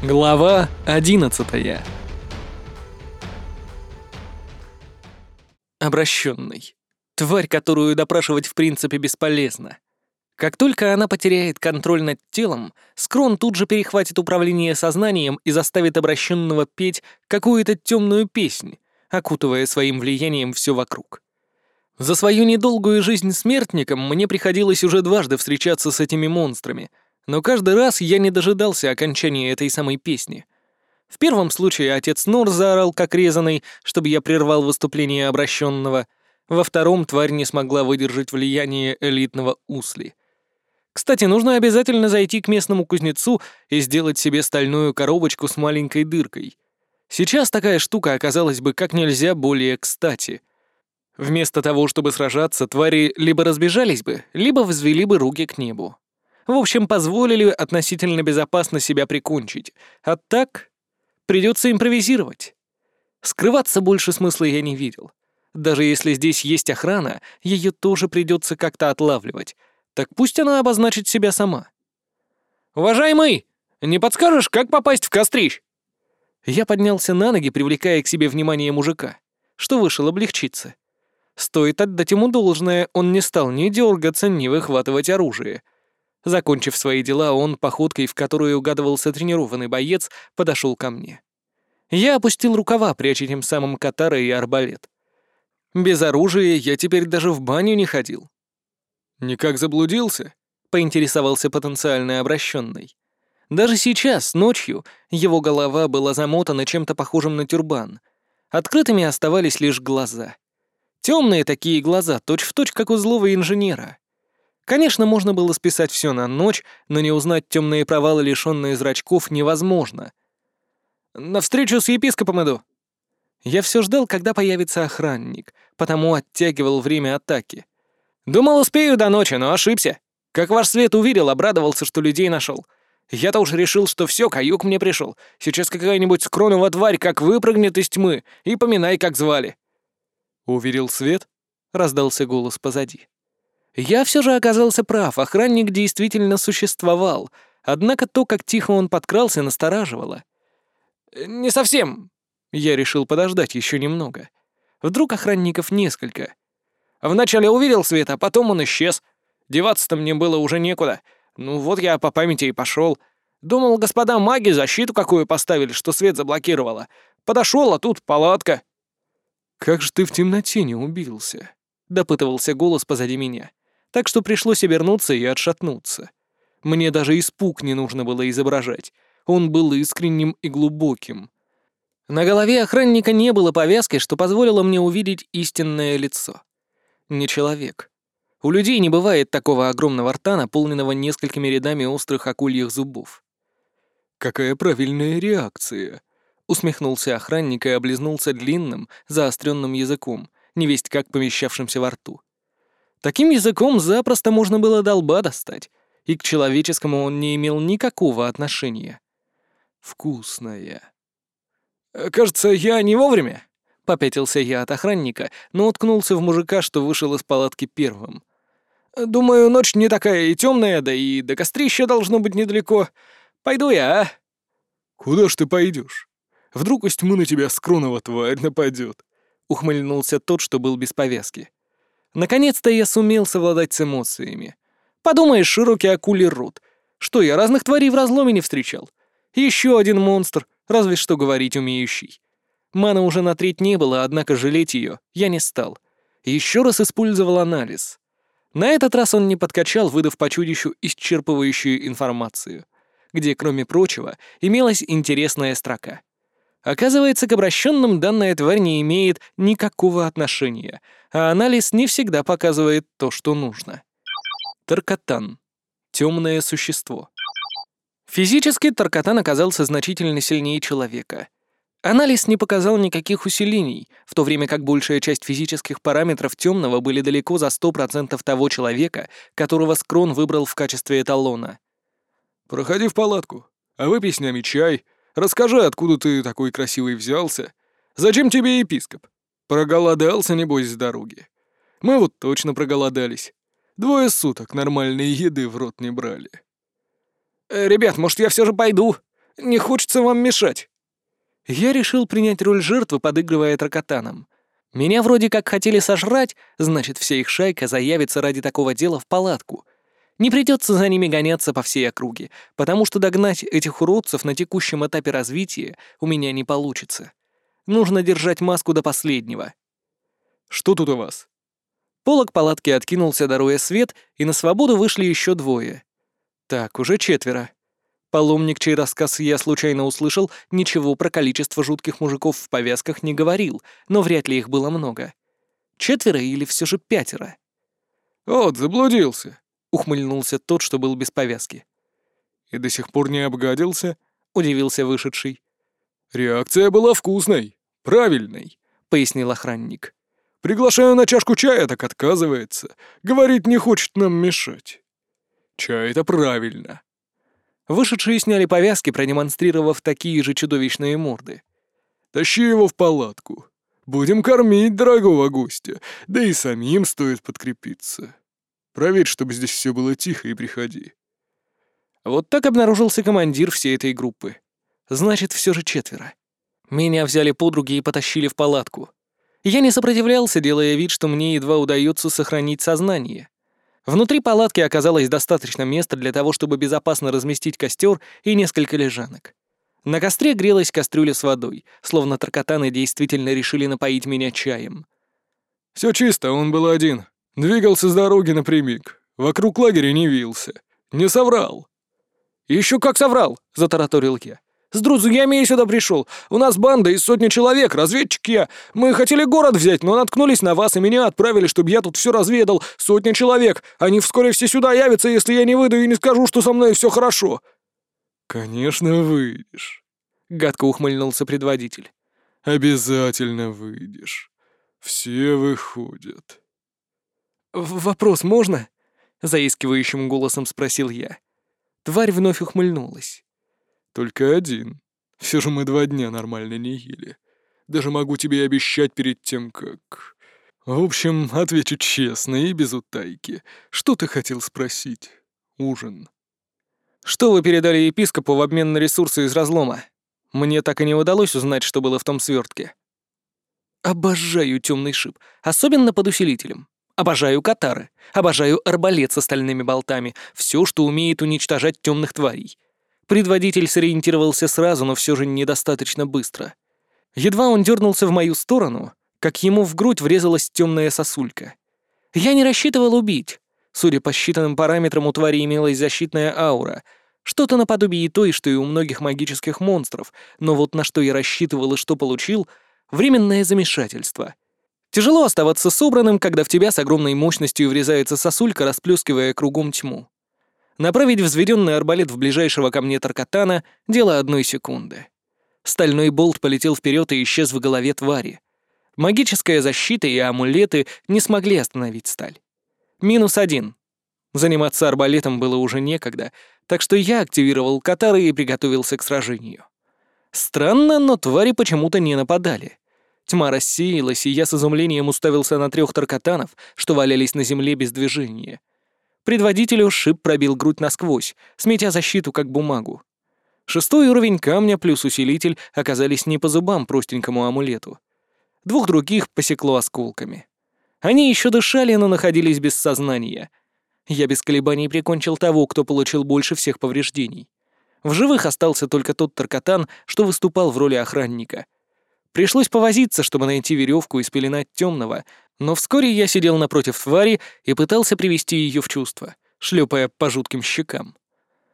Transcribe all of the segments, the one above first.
Глава 11 Обращенный. Тварь, которую допрашивать в принципе бесполезно. Как только она потеряет контроль над телом, Скрон тут же перехватит управление сознанием и заставит обращенного петь какую-то темную песнь, окутывая своим влиянием все вокруг. За свою недолгую жизнь смертником мне приходилось уже дважды встречаться с этими монстрами — но каждый раз я не дожидался окончания этой самой песни. В первом случае отец Нор заорал как резаный, чтобы я прервал выступление обращенного. Во втором тварь не смогла выдержать влияние элитного усли. Кстати, нужно обязательно зайти к местному кузнецу и сделать себе стальную коробочку с маленькой дыркой. Сейчас такая штука оказалась бы как нельзя более кстати. Вместо того, чтобы сражаться, твари либо разбежались бы, либо взвели бы руки к небу. В общем, позволили относительно безопасно себя прикончить. А так придется импровизировать. Скрываться больше смысла я не видел. Даже если здесь есть охрана, ее тоже придется как-то отлавливать. Так пусть она обозначит себя сама. «Уважаемый, не подскажешь, как попасть в кострищ?» Я поднялся на ноги, привлекая к себе внимание мужика, что вышел облегчиться. Стоит отдать ему должное, он не стал ни дергаться, ни выхватывать оружие — Закончив свои дела, он, походкой, в которой угадывался тренированный боец, подошел ко мне. Я опустил рукава, пряча тем самым катара и арбалет. Без оружия я теперь даже в баню не ходил. «Никак заблудился?» — поинтересовался потенциальный обращенный. Даже сейчас, ночью, его голова была замотана чем-то похожим на тюрбан. Открытыми оставались лишь глаза. Темные такие глаза, точь-в-точь, точь, как у злого инженера. Конечно, можно было списать все на ночь, но не узнать темные провалы, лишенные зрачков, невозможно. «На встречу с епископом иду». Я все ждал, когда появится охранник, потому оттягивал время атаки. Думал, успею до ночи, но ошибся. Как ваш свет увидел, обрадовался, что людей нашел. Я-то уж решил, что все, каюк мне пришел. Сейчас какая-нибудь скронова тварь как выпрыгнет из тьмы, и поминай, как звали. «Уверил свет?» — раздался голос позади. Я все же оказался прав, охранник действительно существовал, однако то, как тихо он подкрался, настораживало. «Не совсем». Я решил подождать еще немного. Вдруг охранников несколько. Вначале увидел свет, а потом он исчез. Деваться-то мне было уже некуда. Ну вот я по памяти и пошел. Думал, господа маги защиту какую поставили, что свет заблокировало. Подошел, а тут палатка. «Как же ты в темноте не убился?» — допытывался голос позади меня так что пришлось обернуться и отшатнуться. Мне даже испуг не нужно было изображать, он был искренним и глубоким. На голове охранника не было повязки, что позволило мне увидеть истинное лицо. Не человек. У людей не бывает такого огромного рта, наполненного несколькими рядами острых акульих зубов. «Какая правильная реакция!» — усмехнулся охранник и облизнулся длинным, заостренным языком, невесть как помещавшимся во рту. Таким языком запросто можно было долба достать, и к человеческому он не имел никакого отношения. Вкусная. «Э, «Кажется, я не вовремя», — попятился я от охранника, но уткнулся в мужика, что вышел из палатки первым. «Думаю, ночь не такая и темная, да и до кострища должно быть недалеко. Пойду я, а?» «Куда ж ты пойдешь? Вдруг из тьмы на тебя скронова тварь нападет?» — ухмыльнулся тот, что был без повязки. Наконец-то я сумел совладать с эмоциями. Подумаешь, широкий акулий рот. Что, я разных тварей в разломе не встречал? Еще один монстр, разве что говорить умеющий. Мана уже на треть не было, однако жалеть ее я не стал. Еще раз использовал анализ. На этот раз он не подкачал, выдав по чудищу исчерпывающую информацию, где, кроме прочего, имелась интересная строка. Оказывается, к обращенным данная тварь не имеет никакого отношения, а анализ не всегда показывает то, что нужно. Таркатан. Темное существо. Физически Таркатан оказался значительно сильнее человека. Анализ не показал никаких усилений, в то время как большая часть физических параметров темного были далеко за 100% того человека, которого Скрон выбрал в качестве эталона. «Проходи в палатку, а выпей с нами чай», Расскажи, откуда ты такой красивый взялся? Зачем тебе епископ? Проголодался, небось, с дороги. Мы вот точно проголодались. Двое суток нормальной еды в рот не брали. Э, «Ребят, может, я все же пойду? Не хочется вам мешать». Я решил принять роль жертвы, подыгрывая тракотаном. Меня вроде как хотели сожрать, значит, вся их шайка заявится ради такого дела в палатку. Не придется за ними гоняться по всей округе, потому что догнать этих уродцев на текущем этапе развития у меня не получится. Нужно держать маску до последнего. «Что тут у вас?» Полок палатки откинулся, даруя свет, и на свободу вышли еще двое. Так, уже четверо. Паломник, чей рассказ я случайно услышал, ничего про количество жутких мужиков в повязках не говорил, но вряд ли их было много. Четверо или все же пятеро? «Вот, заблудился», — ухмыльнулся тот, что был без повязки. «И до сих пор не обгадился?» — удивился вышедший. «Реакция была вкусной, правильной», — пояснил охранник. «Приглашаю на чашку чая, так отказывается. Говорит, не хочет нам мешать». «Чай — это правильно. Вышедшие сняли повязки, продемонстрировав такие же чудовищные морды. «Тащи его в палатку. Будем кормить дорогого гостя, да и самим стоит подкрепиться. Проверь, чтобы здесь все было тихо, и приходи». Вот так обнаружился командир всей этой группы. Значит, все же четверо. Меня взяли подруги и потащили в палатку. Я не сопротивлялся, делая вид, что мне едва удается сохранить сознание. Внутри палатки оказалось достаточно места для того, чтобы безопасно разместить костер и несколько лежанок. На костре грелась кастрюля с водой, словно таркатаны действительно решили напоить меня чаем. Все чисто, он был один. Двигался с дороги напрямик. Вокруг лагеря не вился. Не соврал. Еще как соврал!» — затараторил я. С друзьями я сюда пришел. У нас банда из сотни человек, разведчик я. Мы хотели город взять, но наткнулись на вас и меня отправили, чтобы я тут все разведал. Сотня человек. Они вскоре все сюда явятся, если я не выйду и не скажу, что со мной все хорошо». «Конечно выйдешь», — гадко ухмыльнулся предводитель. «Обязательно выйдешь. Все выходят». «Вопрос можно?» — заискивающим голосом спросил я. Тварь вновь ухмыльнулась. Только один. Все же мы два дня нормально не ели. Даже могу тебе обещать перед тем, как... В общем, отвечу честно и без утайки. Что ты хотел спросить? Ужин. Что вы передали епископу в обмен на ресурсы из разлома? Мне так и не удалось узнать, что было в том свертке. Обожаю темный шип, особенно под усилителем. Обожаю катары, обожаю арбалет с остальными болтами, все, что умеет уничтожать темных тварей. Предводитель сориентировался сразу, но все же недостаточно быстро. Едва он дернулся в мою сторону, как ему в грудь врезалась темная сосулька. Я не рассчитывал убить. Судя по считанным параметрам, у твари имелась защитная аура. Что-то наподобие той, что и у многих магических монстров, но вот на что я рассчитывал и что получил — временное замешательство. Тяжело оставаться собранным, когда в тебя с огромной мощностью врезается сосулька, расплескивая кругом тьму. Направить взведенный арбалет в ближайшего ко мне Таркатана — дело одной секунды. Стальной болт полетел вперед и исчез в голове твари. Магическая защита и амулеты не смогли остановить сталь. Минус один. Заниматься арбалетом было уже некогда, так что я активировал катары и приготовился к сражению. Странно, но твари почему-то не нападали. Тьма рассеялась, и я с изумлением уставился на трех таркатанов, что валялись на земле без движения. Предводителю шип пробил грудь насквозь, сметя защиту как бумагу. Шестой уровень камня плюс усилитель оказались не по зубам простенькому амулету. Двух других посекло осколками. Они еще дышали, но находились без сознания. Я без колебаний прикончил того, кто получил больше всех повреждений. В живых остался только тот Таркатан, что выступал в роли охранника. Пришлось повозиться, чтобы найти веревку и спеленать темного, но вскоре я сидел напротив твари и пытался привести ее в чувство, шлепая по жутким щекам.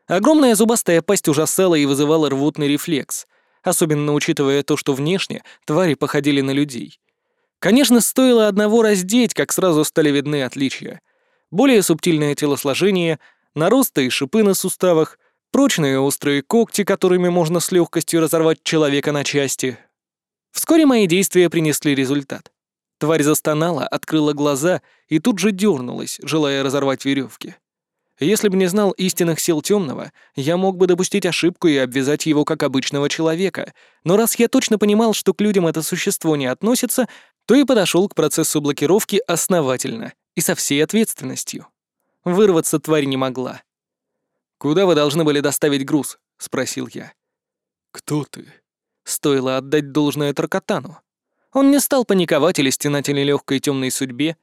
Огромная зубастая пасть ужасала и вызывала рвотный рефлекс, особенно учитывая то, что внешне твари походили на людей. Конечно, стоило одного раздеть, как сразу стали видны отличия. Более субтильное телосложение, наросты и шипы на суставах, прочные острые когти, которыми можно с легкостью разорвать человека на части. Вскоре мои действия принесли результат. Тварь застонала, открыла глаза и тут же дернулась, желая разорвать веревки. Если бы не знал истинных сил темного, я мог бы допустить ошибку и обвязать его как обычного человека, но раз я точно понимал, что к людям это существо не относится, то и подошел к процессу блокировки основательно и со всей ответственностью. Вырваться тварь не могла. «Куда вы должны были доставить груз?» — спросил я. «Кто ты?» Стоило отдать должное Таркатану. Он не стал паниковать или стенать или легкой темной судьбе.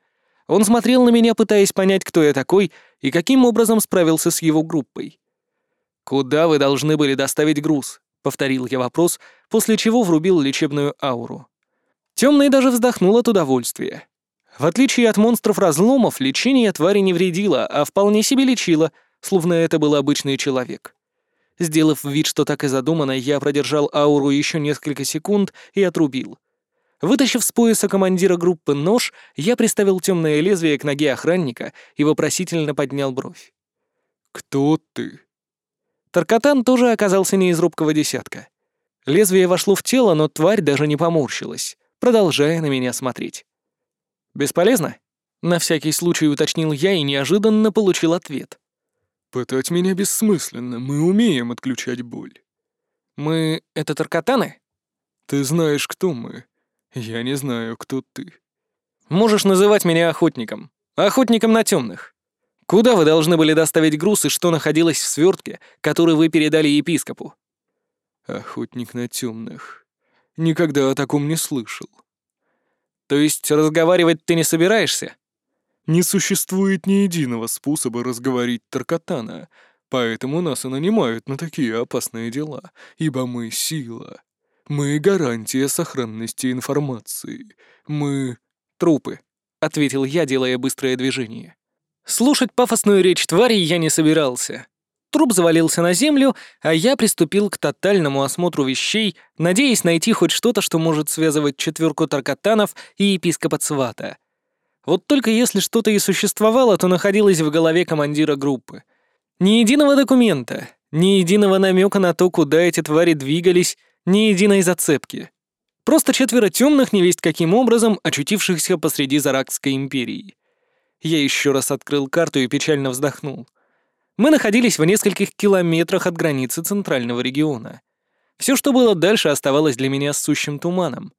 Он смотрел на меня, пытаясь понять, кто я такой и каким образом справился с его группой. «Куда вы должны были доставить груз?» — повторил я вопрос, после чего врубил лечебную ауру. Темный даже вздохнул от удовольствия. В отличие от монстров-разломов, лечение твари не вредило, а вполне себе лечило, словно это был обычный человек. Сделав вид, что так и задумано, я продержал ауру еще несколько секунд и отрубил. Вытащив с пояса командира группы нож, я приставил темное лезвие к ноге охранника и вопросительно поднял бровь. «Кто ты?» Таркатан тоже оказался не из робкого десятка. Лезвие вошло в тело, но тварь даже не поморщилась, продолжая на меня смотреть. «Бесполезно?» — на всякий случай уточнил я и неожиданно получил ответ. «Пытать меня бессмысленно, мы умеем отключать боль». «Мы — это Таркатаны?» «Ты знаешь, кто мы. Я не знаю, кто ты». «Можешь называть меня охотником. Охотником на темных. Куда вы должны были доставить груз и что находилось в свертке, который вы передали епископу?» «Охотник на темных. Никогда о таком не слышал». «То есть разговаривать ты не собираешься?» «Не существует ни единого способа разговорить Таркатана, поэтому нас и нанимают на такие опасные дела, ибо мы — сила. Мы — гарантия сохранности информации. Мы — трупы», — ответил я, делая быстрое движение. Слушать пафосную речь твари я не собирался. Труп завалился на землю, а я приступил к тотальному осмотру вещей, надеясь найти хоть что-то, что может связывать четверку таркатанов и епископа Цвата. Вот только если что-то и существовало, то находилось в голове командира группы. Ни единого документа, ни единого намека на то, куда эти твари двигались, ни единой зацепки. Просто четверо темных невесть каким образом очутившихся посреди Заракской империи. Я еще раз открыл карту и печально вздохнул. Мы находились в нескольких километрах от границы центрального региона. Все, что было дальше, оставалось для меня сущим туманом.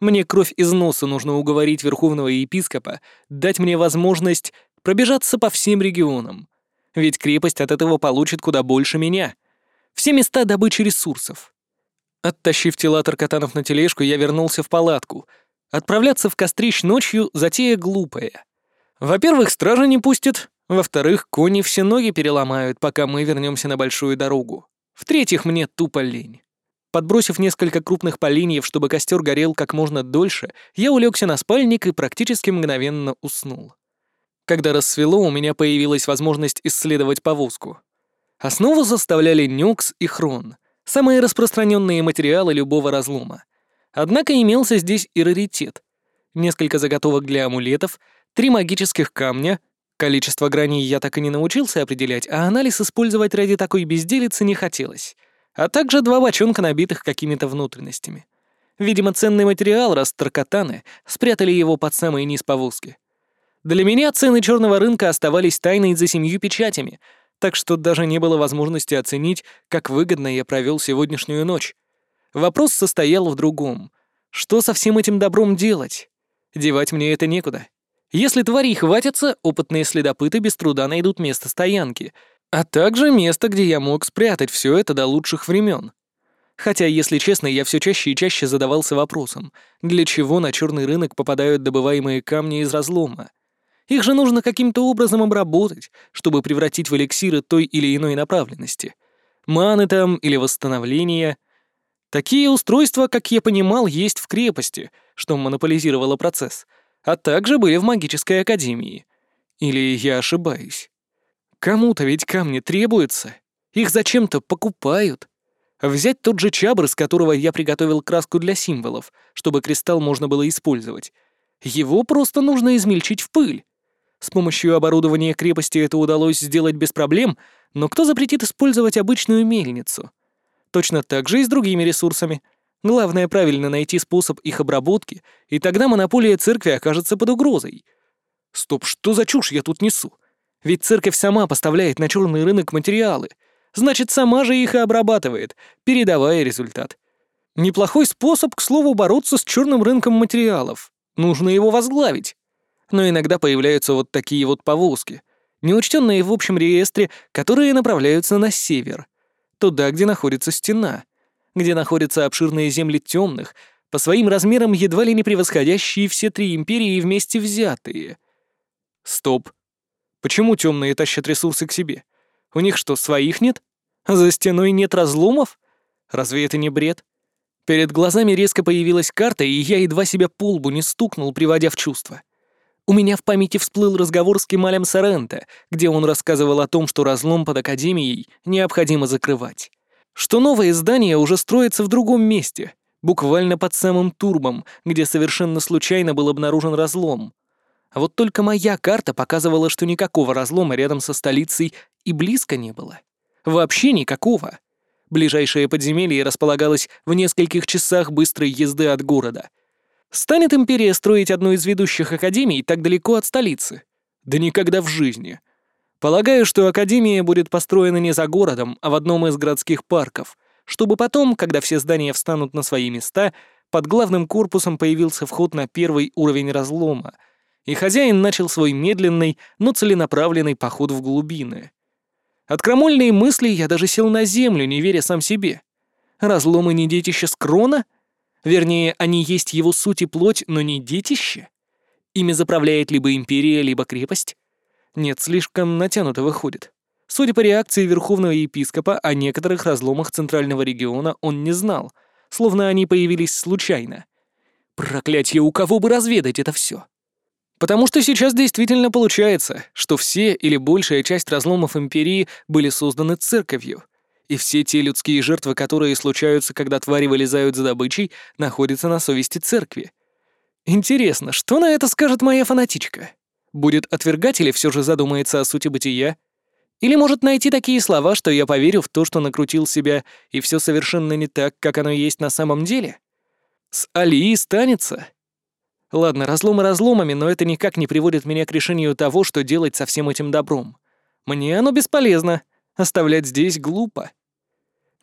Мне кровь из носа нужно уговорить верховного епископа дать мне возможность пробежаться по всем регионам. Ведь крепость от этого получит куда больше меня. Все места добычи ресурсов. Оттащив тела таркатанов на тележку, я вернулся в палатку. Отправляться в кострищ ночью — затея глупая. Во-первых, стража не пустит. Во-вторых, кони все ноги переломают, пока мы вернемся на большую дорогу. В-третьих, мне тупо лень. Подбросив несколько крупных поленьев, чтобы костер горел как можно дольше, я улегся на спальник и практически мгновенно уснул. Когда рассвело, у меня появилась возможность исследовать повозку. Основу составляли нюкс и хрон, самые распространенные материалы любого разлома. Однако имелся здесь и раритет. Несколько заготовок для амулетов — Три магических камня. Количество граней я так и не научился определять, а анализ использовать ради такой безделицы не хотелось. А также два бочонка, набитых какими-то внутренностями. Видимо, ценный материал, раз таркатаны, спрятали его под самый низ повозки. Для меня цены черного рынка оставались тайной за семью печатями, так что даже не было возможности оценить, как выгодно я провел сегодняшнюю ночь. Вопрос состоял в другом. Что со всем этим добром делать? Девать мне это некуда. Если твари хватятся, опытные следопыты без труда найдут место стоянки, а также место, где я мог спрятать все это до лучших времен. Хотя, если честно, я все чаще и чаще задавался вопросом, для чего на черный рынок попадают добываемые камни из разлома. Их же нужно каким-то образом обработать, чтобы превратить в эликсиры той или иной направленности. Маны там или восстановления. Такие устройства, как я понимал, есть в крепости, что монополизировало процесс — а также были в магической академии. Или я ошибаюсь? Кому-то ведь камни требуются. Их зачем-то покупают. Взять тот же чабр, из которого я приготовил краску для символов, чтобы кристалл можно было использовать. Его просто нужно измельчить в пыль. С помощью оборудования крепости это удалось сделать без проблем, но кто запретит использовать обычную мельницу? Точно так же и с другими ресурсами — Главное правильно найти способ их обработки, и тогда монополия церкви окажется под угрозой. Стоп, что за чушь я тут несу? Ведь церковь сама поставляет на черный рынок материалы. Значит, сама же их и обрабатывает, передавая результат. Неплохой способ, к слову, бороться с черным рынком материалов. Нужно его возглавить. Но иногда появляются вот такие вот повозки, неучтенные в общем реестре, которые направляются на север, туда, где находится стена — где находятся обширные земли темных, по своим размерам едва ли не превосходящие все три империи вместе взятые. Стоп. Почему темные тащат ресурсы к себе? У них что, своих нет? За стеной нет разломов? Разве это не бред? Перед глазами резко появилась карта, и я едва себя по лбу не стукнул, приводя в чувство. У меня в памяти всплыл разговор с Кемалем Соренто, где он рассказывал о том, что разлом под Академией необходимо закрывать. Что новое здание уже строится в другом месте, буквально под самым турбом, где совершенно случайно был обнаружен разлом. А вот только моя карта показывала, что никакого разлома рядом со столицей и близко не было. Вообще никакого. Ближайшее подземелье располагалось в нескольких часах быстрой езды от города. Станет империя строить одну из ведущих академий так далеко от столицы? Да никогда в жизни. Полагаю, что академия будет построена не за городом, а в одном из городских парков, чтобы потом, когда все здания встанут на свои места, под главным корпусом появился вход на первый уровень разлома, и хозяин начал свой медленный, но целенаправленный поход в глубины. От крамольной мысли я даже сел на землю, не веря сам себе. Разломы не детище Скрона? Вернее, они есть его суть и плоть, но не детище? Ими заправляет либо империя, либо крепость? Нет, слишком натянуто выходит. Судя по реакции Верховного Епископа, о некоторых разломах Центрального региона он не знал, словно они появились случайно. Проклятье, у кого бы разведать это все? Потому что сейчас действительно получается, что все или большая часть разломов Империи были созданы церковью, и все те людские жертвы, которые случаются, когда твари вылезают за добычей, находятся на совести церкви. Интересно, что на это скажет моя фанатичка? Будет отвергать или все же задумается о сути бытия? Или может найти такие слова, что я поверю в то, что накрутил себя, и все совершенно не так, как оно есть на самом деле? С Алии станется. Ладно, разломы разломами, но это никак не приводит меня к решению того, что делать со всем этим добром. Мне оно бесполезно. Оставлять здесь глупо.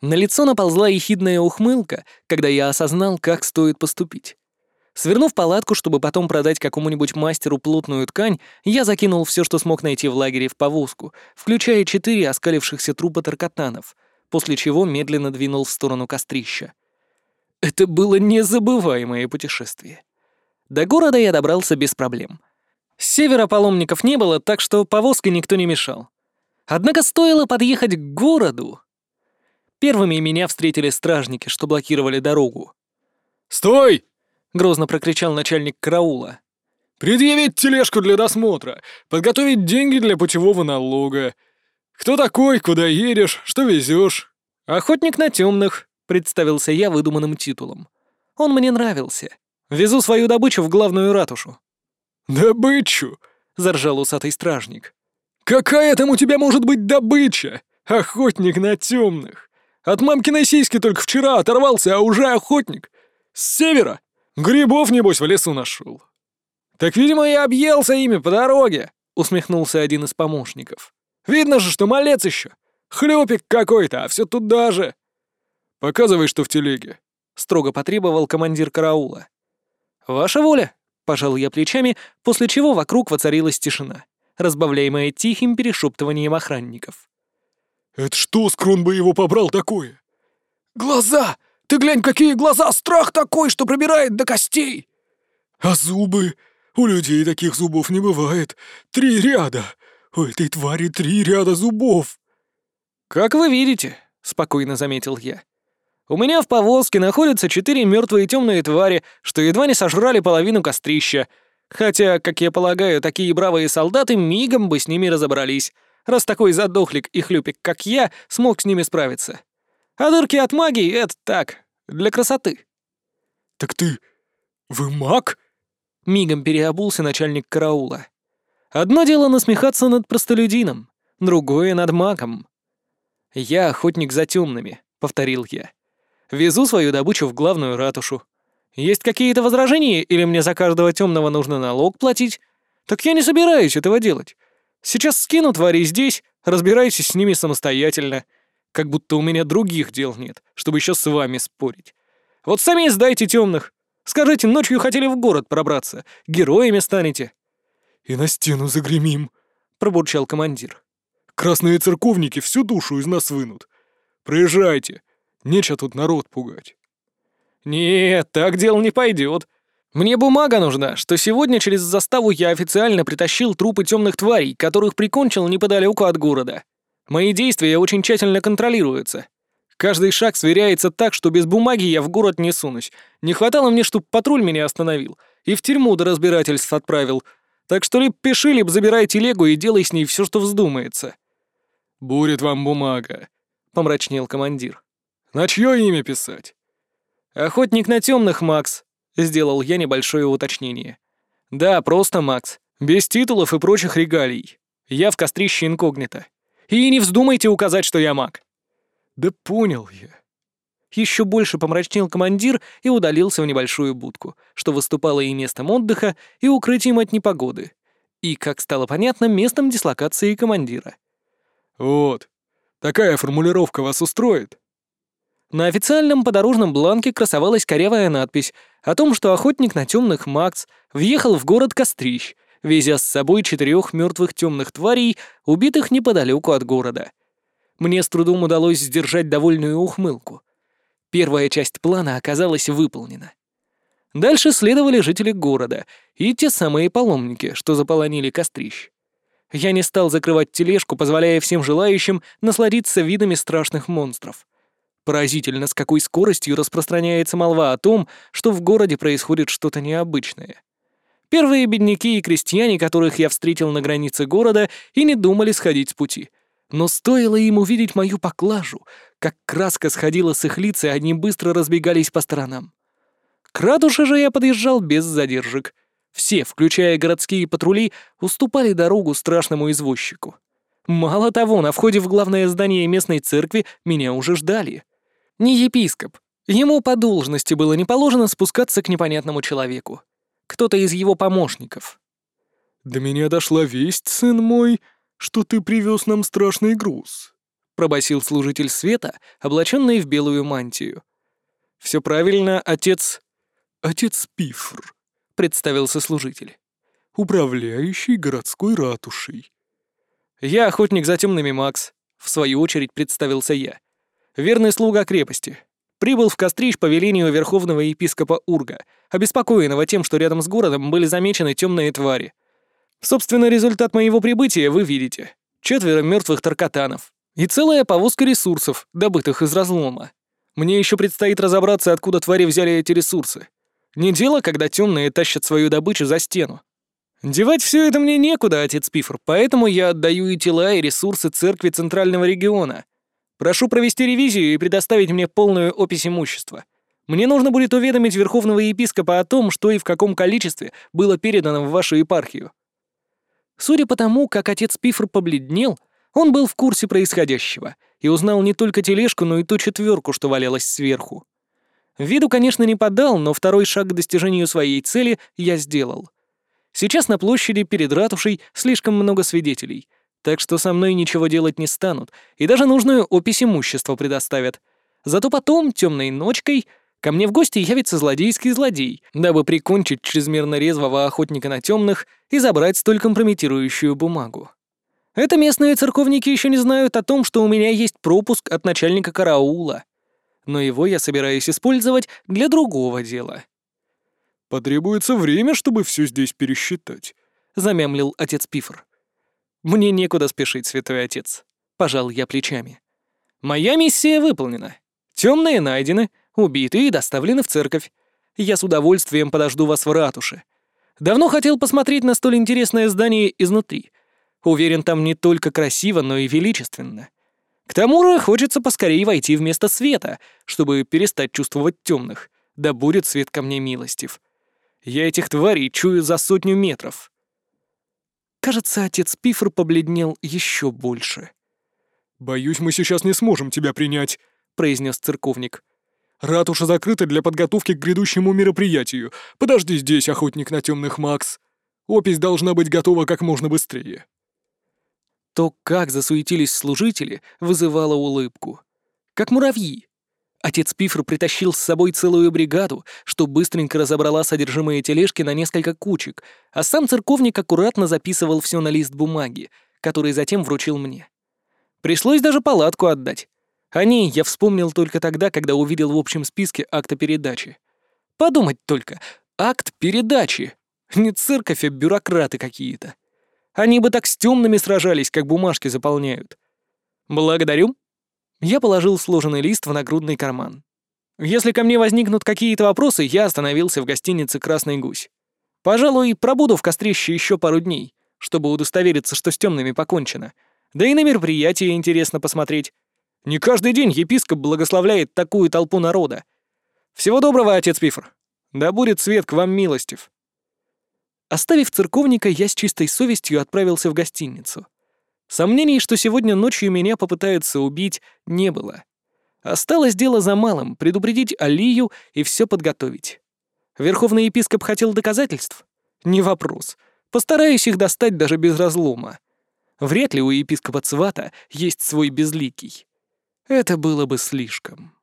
На лицо наползла ехидная ухмылка, когда я осознал, как стоит поступить. Свернув палатку, чтобы потом продать какому-нибудь мастеру плотную ткань, я закинул все, что смог найти в лагере в повозку, включая четыре оскалившихся трупа таркатанов, после чего медленно двинул в сторону кострища. Это было незабываемое путешествие. До города я добрался без проблем. С севера паломников не было, так что повозкой никто не мешал. Однако стоило подъехать к городу. Первыми меня встретили стражники, что блокировали дорогу. «Стой!» — грозно прокричал начальник караула. «Предъявить тележку для досмотра, подготовить деньги для путевого налога. Кто такой, куда едешь, что везешь? «Охотник на темных», — представился я выдуманным титулом. Он мне нравился. Везу свою добычу в главную ратушу». «Добычу?» — заржал усатый стражник. «Какая там у тебя может быть добыча? Охотник на темных. От мамкиной сиськи только вчера оторвался, а уже охотник. С севера. Грибов, небось, в лесу нашел. «Так, видимо, я объелся ими по дороге», — усмехнулся один из помощников. «Видно же, что малец еще. Хлюпик какой-то, а все туда же». «Показывай, что в телеге», — строго потребовал командир караула. «Ваша воля», — пожал я плечами, после чего вокруг воцарилась тишина, разбавляемая тихим перешептыванием охранников. «Это что, Скрон бы его побрал такое?» «Глаза! Ты глянь, какие глаза! Страх такой, что пробирает до костей!» «А зубы? У людей таких зубов не бывает. Три ряда! У этой твари три ряда зубов!» «Как вы видите», — спокойно заметил я. У меня в повозке находятся четыре мертвые темные твари, что едва не сожрали половину кострища. Хотя, как я полагаю, такие бравые солдаты мигом бы с ними разобрались, раз такой задохлик и хлюпик, как я, смог с ними справиться. А дырки от магии — это так, для красоты. «Так ты... вы маг?» Мигом переобулся начальник караула. Одно дело насмехаться над простолюдином, другое — над магом. «Я охотник за темными», — повторил я. Везу свою добычу в главную ратушу. Есть какие-то возражения, или мне за каждого темного нужно налог платить? Так я не собираюсь этого делать. Сейчас скину твари здесь, разбирайтесь с ними самостоятельно. Как будто у меня других дел нет, чтобы еще с вами спорить. Вот сами сдайте темных. Скажите, ночью хотели в город пробраться, героями станете. И на стену загремим, пробурчал командир. Красные церковники всю душу из нас вынут. Проезжайте, Нечего тут народ пугать. Нет, так дело не пойдет. Мне бумага нужна, что сегодня через заставу я официально притащил трупы темных тварей, которых прикончил неподалеку от города. Мои действия очень тщательно контролируются. Каждый шаг сверяется так, что без бумаги я в город не сунусь. Не хватало мне, чтоб патруль меня остановил и в тюрьму до разбирательств отправил. Так что либо пиши, либо забирай телегу и делай с ней все, что вздумается. «Будет вам бумага», — помрачнел командир. «На чье имя писать?» «Охотник на темных, Макс», — сделал я небольшое уточнение. «Да, просто Макс. Без титулов и прочих регалий. Я в кострище инкогнито. И не вздумайте указать, что я маг». «Да понял я». Еще больше помрачнел командир и удалился в небольшую будку, что выступало и местом отдыха, и укрытием от непогоды. И, как стало понятно, местом дислокации командира. «Вот. Такая формулировка вас устроит?» На официальном подорожном бланке красовалась корявая надпись о том, что охотник на темных Макс въехал в город Кострищ, везя с собой четырех мертвых темных тварей, убитых неподалеку от города. Мне с трудом удалось сдержать довольную ухмылку. Первая часть плана оказалась выполнена. Дальше следовали жители города и те самые паломники, что заполонили Кострищ. Я не стал закрывать тележку, позволяя всем желающим насладиться видами страшных монстров. Поразительно, с какой скоростью распространяется молва о том, что в городе происходит что-то необычное. Первые бедняки и крестьяне, которых я встретил на границе города, и не думали сходить с пути. Но стоило им увидеть мою поклажу, как краска сходила с их лиц, и они быстро разбегались по сторонам. К ратуше же я подъезжал без задержек. Все, включая городские патрули, уступали дорогу страшному извозчику. Мало того, на входе в главное здание местной церкви меня уже ждали — не епископ. Ему по должности было не положено спускаться к непонятному человеку. Кто-то из его помощников. «До меня дошла весть, сын мой, что ты привез нам страшный груз», — пробасил служитель света, облаченный в белую мантию. «Все правильно, отец...» «Отец Пифр», — представился служитель. «Управляющий городской ратушей». «Я охотник за темными, Макс», — в свою очередь представился я верный слуга крепости. Прибыл в Кострич по велению верховного епископа Урга, обеспокоенного тем, что рядом с городом были замечены темные твари. Собственно, результат моего прибытия вы видите. Четверо мертвых таркатанов. И целая повозка ресурсов, добытых из разлома. Мне еще предстоит разобраться, откуда твари взяли эти ресурсы. Не дело, когда темные тащат свою добычу за стену. Девать все это мне некуда, отец Пифр, поэтому я отдаю и тела, и ресурсы церкви Центрального региона, Прошу провести ревизию и предоставить мне полную опись имущества. Мне нужно будет уведомить Верховного Епископа о том, что и в каком количестве было передано в вашу епархию». Судя по тому, как отец Пифр побледнел, он был в курсе происходящего и узнал не только тележку, но и ту четверку, что валялась сверху. Виду, конечно, не подал, но второй шаг к достижению своей цели я сделал. Сейчас на площади перед ратушей слишком много свидетелей — так что со мной ничего делать не станут, и даже нужную опись имущества предоставят. Зато потом, темной ночкой, ко мне в гости явится злодейский злодей, дабы прикончить чрезмерно резвого охотника на темных и забрать столь компрометирующую бумагу. Это местные церковники еще не знают о том, что у меня есть пропуск от начальника караула. Но его я собираюсь использовать для другого дела. «Потребуется время, чтобы все здесь пересчитать», — замямлил отец Пифр. «Мне некуда спешить, святой отец», — пожал я плечами. «Моя миссия выполнена. Темные найдены, убиты и доставлены в церковь. Я с удовольствием подожду вас в ратуше. Давно хотел посмотреть на столь интересное здание изнутри. Уверен, там не только красиво, но и величественно. К тому же хочется поскорее войти в место света, чтобы перестать чувствовать темных. Да будет свет ко мне милостив. Я этих тварей чую за сотню метров. Кажется, отец Пифр побледнел еще больше. «Боюсь, мы сейчас не сможем тебя принять», — произнес церковник. «Ратуша закрыта для подготовки к грядущему мероприятию. Подожди здесь, охотник на темных Макс. Опись должна быть готова как можно быстрее». То, как засуетились служители, вызывало улыбку. Как муравьи. Отец Пифр притащил с собой целую бригаду, что быстренько разобрала содержимое тележки на несколько кучек, а сам церковник аккуратно записывал все на лист бумаги, который затем вручил мне. Пришлось даже палатку отдать. О ней я вспомнил только тогда, когда увидел в общем списке акта передачи. Подумать только, акт передачи. Не церковь, а бюрократы какие-то. Они бы так с темными сражались, как бумажки заполняют. Благодарю. Я положил сложенный лист в нагрудный карман. Если ко мне возникнут какие-то вопросы, я остановился в гостинице «Красный гусь». Пожалуй, пробуду в кострище еще пару дней, чтобы удостовериться, что с темными покончено. Да и на мероприятие интересно посмотреть. Не каждый день епископ благословляет такую толпу народа. Всего доброго, отец Пифр. Да будет свет к вам милостив. Оставив церковника, я с чистой совестью отправился в гостиницу. Сомнений, что сегодня ночью меня попытаются убить, не было. Осталось дело за малым — предупредить Алию и все подготовить. Верховный епископ хотел доказательств? Не вопрос. Постараюсь их достать даже без разлома. Вряд ли у епископа Цвата есть свой безликий. Это было бы слишком.